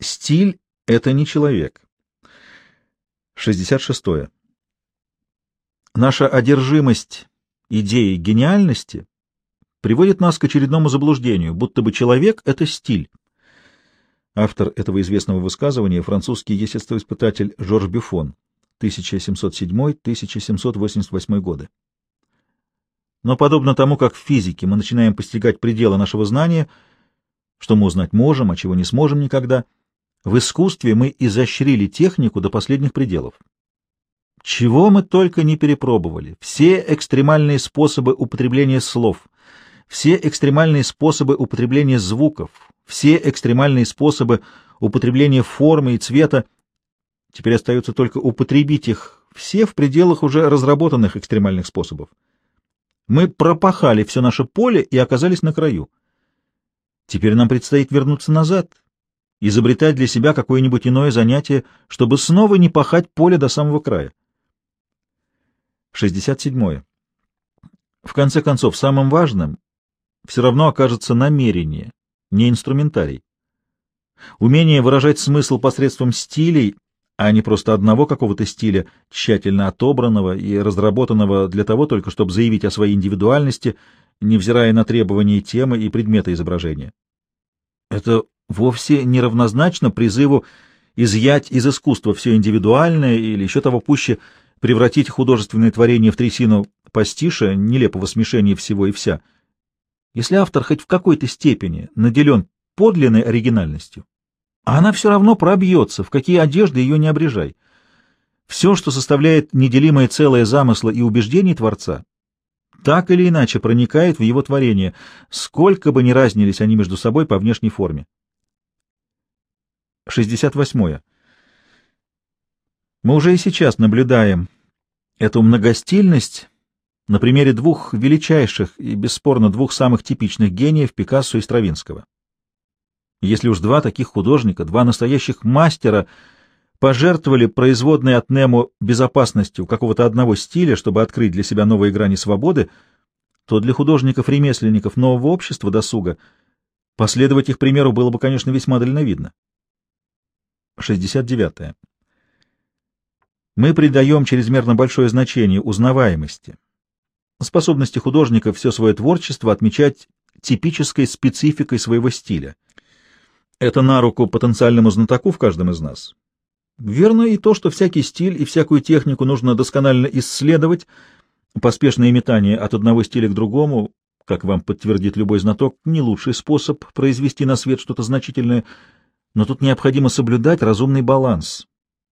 Стиль — это не человек. 66. Наша одержимость идеей гениальности приводит нас к очередному заблуждению, будто бы человек — это стиль. Автор этого известного высказывания — французский естествоиспытатель Жорж Бюфон, 1707-1788 годы. Но подобно тому, как в физике мы начинаем постигать пределы нашего знания, что мы узнать можем, а чего не сможем никогда, в искусстве мы изощрили технику до последних пределов. Чего мы только не перепробовали, все экстремальные способы употребления слов, все экстремальные способы употребления звуков, все экстремальные способы употребления формы и цвета, теперь остается только употребить их все в пределах уже разработанных экстремальных способов. Мы пропахали все наше поле и оказались на краю. Теперь нам предстоит вернуться назад, изобретать для себя какое-нибудь иное занятие, чтобы снова не пахать поле до самого края. 67. В конце концов, самым важным все равно окажется намерение, не инструментарий. Умение выражать смысл посредством стилей а не просто одного какого-то стиля, тщательно отобранного и разработанного для того только, чтобы заявить о своей индивидуальности, невзирая на требования темы и предмета изображения. Это вовсе не равнозначно призыву изъять из искусства все индивидуальное или еще того пуще превратить художественное творение в трясину пастиша, нелепого смешения всего и вся. Если автор хоть в какой-то степени наделен подлинной оригинальностью, она все равно пробьется, в какие одежды ее не обрежай. Все, что составляет неделимое целое замысла и убеждений Творца, так или иначе проникает в его творение, сколько бы ни разнились они между собой по внешней форме. 68. Мы уже и сейчас наблюдаем эту многостильность на примере двух величайших и, бесспорно, двух самых типичных гениев Пикассо и Стравинского. Если уж два таких художника, два настоящих мастера пожертвовали производной от Нему безопасностью какого-то одного стиля, чтобы открыть для себя новые грани свободы, то для художников-ремесленников нового общества досуга последовать их примеру было бы, конечно, весьма дальновидно. 69. Мы придаем чрезмерно большое значение узнаваемости, способности художника все свое творчество отмечать типической спецификой своего стиля — это на руку потенциальному знатоку в каждом из нас. Верно и то, что всякий стиль и всякую технику нужно досконально исследовать, поспешное метание от одного стиля к другому, как вам подтвердит любой знаток, не лучший способ произвести на свет что-то значительное, но тут необходимо соблюдать разумный баланс.